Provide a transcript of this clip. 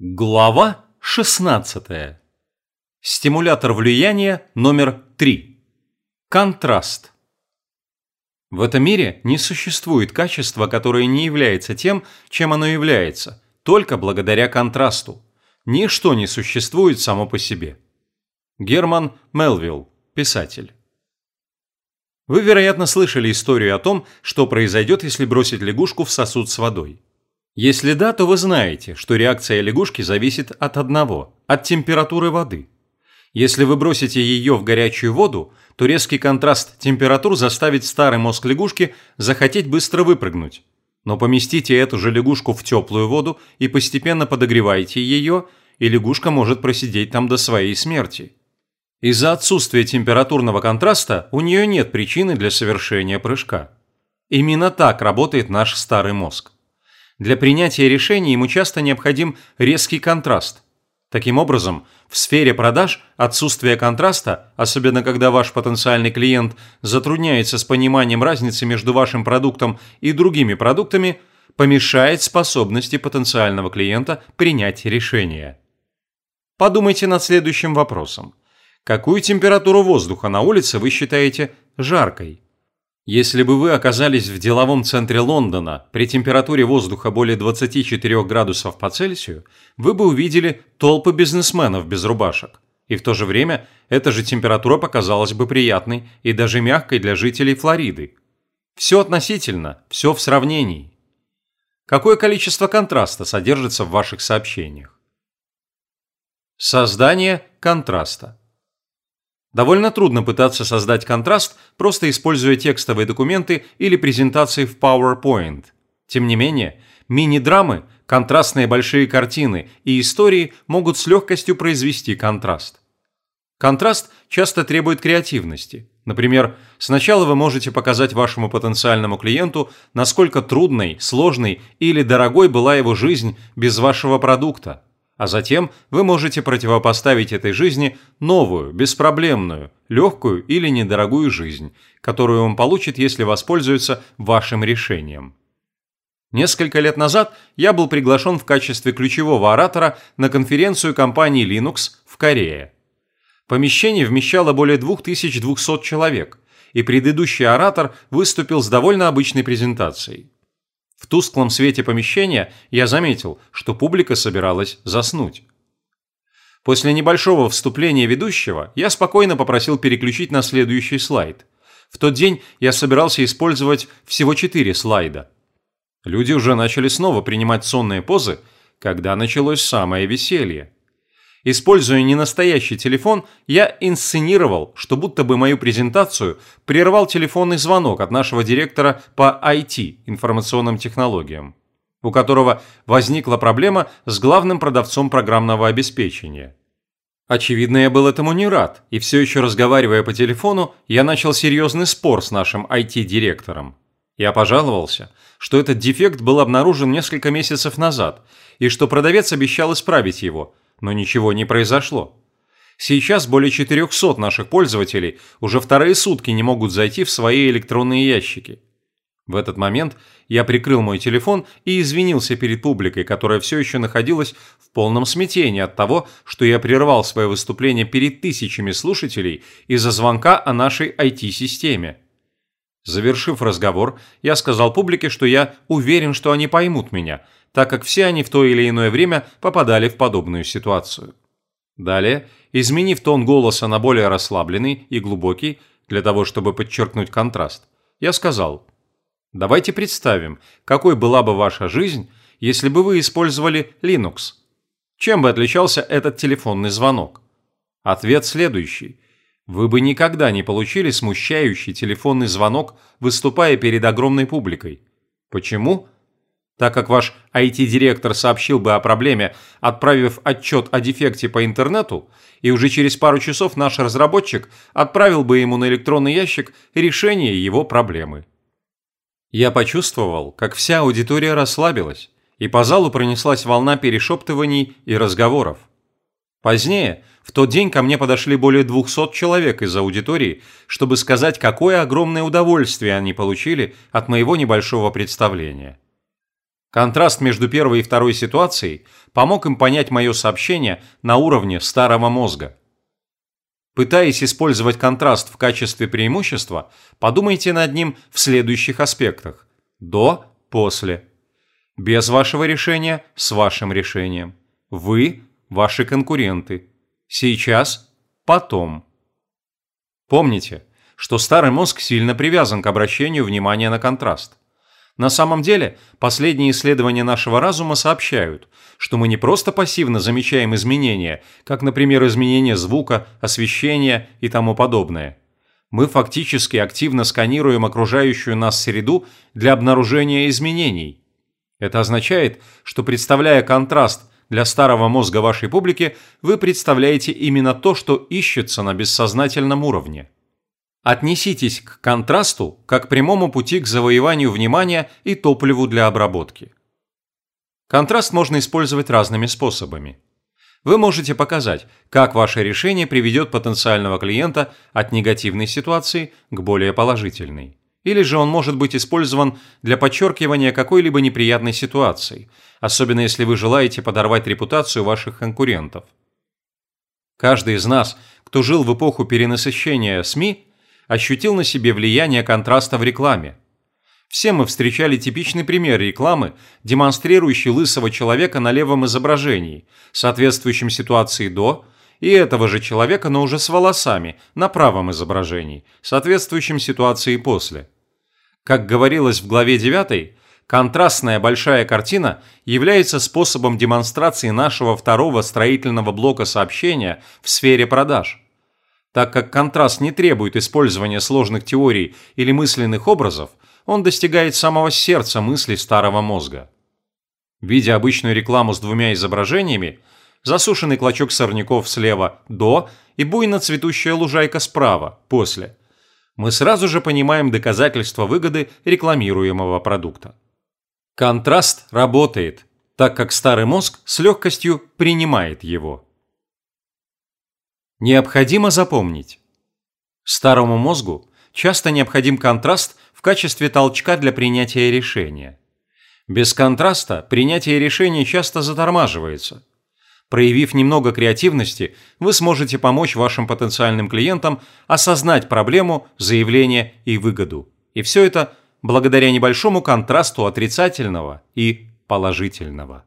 Глава 16. Стимулятор влияния номер 3. Контраст. В этом мире не существует качества, которое не является тем, чем оно является, только благодаря контрасту. Ничто не существует само по себе. Герман Мелвилл, писатель. Вы, вероятно, слышали историю о том, что произойдет, если бросить лягушку в сосуд с водой. Если да, то вы знаете, что реакция лягушки зависит от одного – от температуры воды. Если вы бросите ее в горячую воду, то резкий контраст температур заставит старый мозг лягушки захотеть быстро выпрыгнуть. Но поместите эту же лягушку в теплую воду и постепенно подогревайте ее, и лягушка может просидеть там до своей смерти. Из-за отсутствия температурного контраста у нее нет причины для совершения прыжка. Именно так работает наш старый мозг. Для принятия решений ему часто необходим резкий контраст. Таким образом, в сфере продаж отсутствие контраста, особенно когда ваш потенциальный клиент затрудняется с пониманием разницы между вашим продуктом и другими продуктами, помешает способности потенциального клиента принять решение. Подумайте над следующим вопросом. Какую температуру воздуха на улице вы считаете жаркой? Если бы вы оказались в деловом центре Лондона при температуре воздуха более 24 градусов по Цельсию, вы бы увидели толпы бизнесменов без рубашек. И в то же время эта же температура показалась бы приятной и даже мягкой для жителей Флориды. Все относительно, все в сравнении. Какое количество контраста содержится в ваших сообщениях? Создание контраста. Довольно трудно пытаться создать контраст, просто используя текстовые документы или презентации в PowerPoint. Тем не менее, мини-драмы, контрастные большие картины и истории могут с легкостью произвести контраст. Контраст часто требует креативности. Например, сначала вы можете показать вашему потенциальному клиенту, насколько трудной, сложной или дорогой была его жизнь без вашего продукта – а затем вы можете противопоставить этой жизни новую, беспроблемную, легкую или недорогую жизнь, которую он получит, если воспользуется вашим решением. Несколько лет назад я был приглашен в качестве ключевого оратора на конференцию компании Linux в Корее. Помещение вмещало более 2200 человек, и предыдущий оратор выступил с довольно обычной презентацией. В тусклом свете помещения я заметил, что публика собиралась заснуть. После небольшого вступления ведущего я спокойно попросил переключить на следующий слайд. В тот день я собирался использовать всего четыре слайда. Люди уже начали снова принимать сонные позы, когда началось самое веселье. Используя ненастоящий телефон, я инсценировал, что будто бы мою презентацию прервал телефонный звонок от нашего директора по IT, информационным технологиям, у которого возникла проблема с главным продавцом программного обеспечения. Очевидно, я был этому не рад, и все еще разговаривая по телефону, я начал серьезный спор с нашим IT-директором. Я пожаловался, что этот дефект был обнаружен несколько месяцев назад, и что продавец обещал исправить его – но ничего не произошло. Сейчас более 400 наших пользователей уже вторые сутки не могут зайти в свои электронные ящики. В этот момент я прикрыл мой телефон и извинился перед публикой, которая все еще находилась в полном смятении от того, что я прервал свое выступление перед тысячами слушателей из-за звонка о нашей IT-системе. Завершив разговор, я сказал публике, что я уверен, что они поймут меня, так как все они в то или иное время попадали в подобную ситуацию. Далее, изменив тон голоса на более расслабленный и глубокий, для того, чтобы подчеркнуть контраст, я сказал, давайте представим, какой была бы ваша жизнь, если бы вы использовали Linux. Чем бы отличался этот телефонный звонок? Ответ следующий. Вы бы никогда не получили смущающий телефонный звонок, выступая перед огромной публикой. Почему? Так как ваш IT-директор сообщил бы о проблеме, отправив отчет о дефекте по интернету, и уже через пару часов наш разработчик отправил бы ему на электронный ящик решение его проблемы. Я почувствовал, как вся аудитория расслабилась, и по залу пронеслась волна перешептываний и разговоров. Позднее, в тот день ко мне подошли более 200 человек из аудитории, чтобы сказать, какое огромное удовольствие они получили от моего небольшого представления. Контраст между первой и второй ситуацией помог им понять мое сообщение на уровне старого мозга. Пытаясь использовать контраст в качестве преимущества, подумайте над ним в следующих аспектах. До, после. Без вашего решения, с вашим решением. Вы, ваши конкуренты. Сейчас, потом. Помните, что старый мозг сильно привязан к обращению внимания на контраст. На самом деле, последние исследования нашего разума сообщают, что мы не просто пассивно замечаем изменения, как, например, изменение звука, освещения и тому подобное. Мы фактически активно сканируем окружающую нас среду для обнаружения изменений. Это означает, что представляя контраст для старого мозга вашей публики, вы представляете именно то, что ищется на бессознательном уровне. Отнеситесь к контрасту как прямому пути к завоеванию внимания и топливу для обработки. Контраст можно использовать разными способами. Вы можете показать, как ваше решение приведет потенциального клиента от негативной ситуации к более положительной. Или же он может быть использован для подчеркивания какой-либо неприятной ситуации, особенно если вы желаете подорвать репутацию ваших конкурентов. Каждый из нас, кто жил в эпоху перенасыщения СМИ, ощутил на себе влияние контраста в рекламе. Все мы встречали типичный пример рекламы, демонстрирующий лысого человека на левом изображении, соответствующем ситуации до, и этого же человека, но уже с волосами, на правом изображении, соответствующем ситуации после. Как говорилось в главе 9, контрастная большая картина является способом демонстрации нашего второго строительного блока сообщения в сфере продаж – так как контраст не требует использования сложных теорий или мысленных образов, он достигает самого сердца мысли старого мозга. Видя обычную рекламу с двумя изображениями, засушенный клочок сорняков слева «до» и буйно цветущая лужайка справа «после», мы сразу же понимаем доказательства выгоды рекламируемого продукта. Контраст работает, так как старый мозг с легкостью принимает его. Необходимо запомнить. Старому мозгу часто необходим контраст в качестве толчка для принятия решения. Без контраста принятие решения часто затормаживается. Проявив немного креативности, вы сможете помочь вашим потенциальным клиентам осознать проблему, заявление и выгоду. И все это благодаря небольшому контрасту отрицательного и положительного.